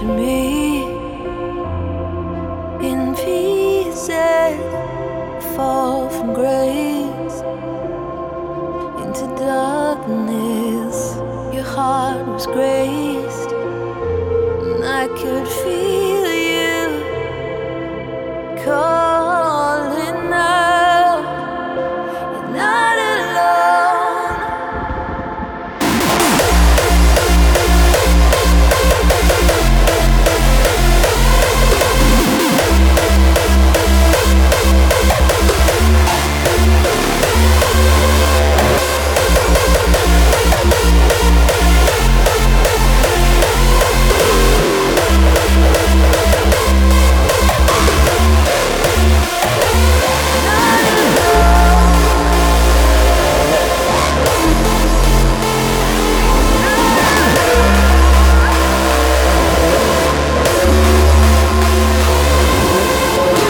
to me in pieces, fall from grace into darkness. Your heart was great.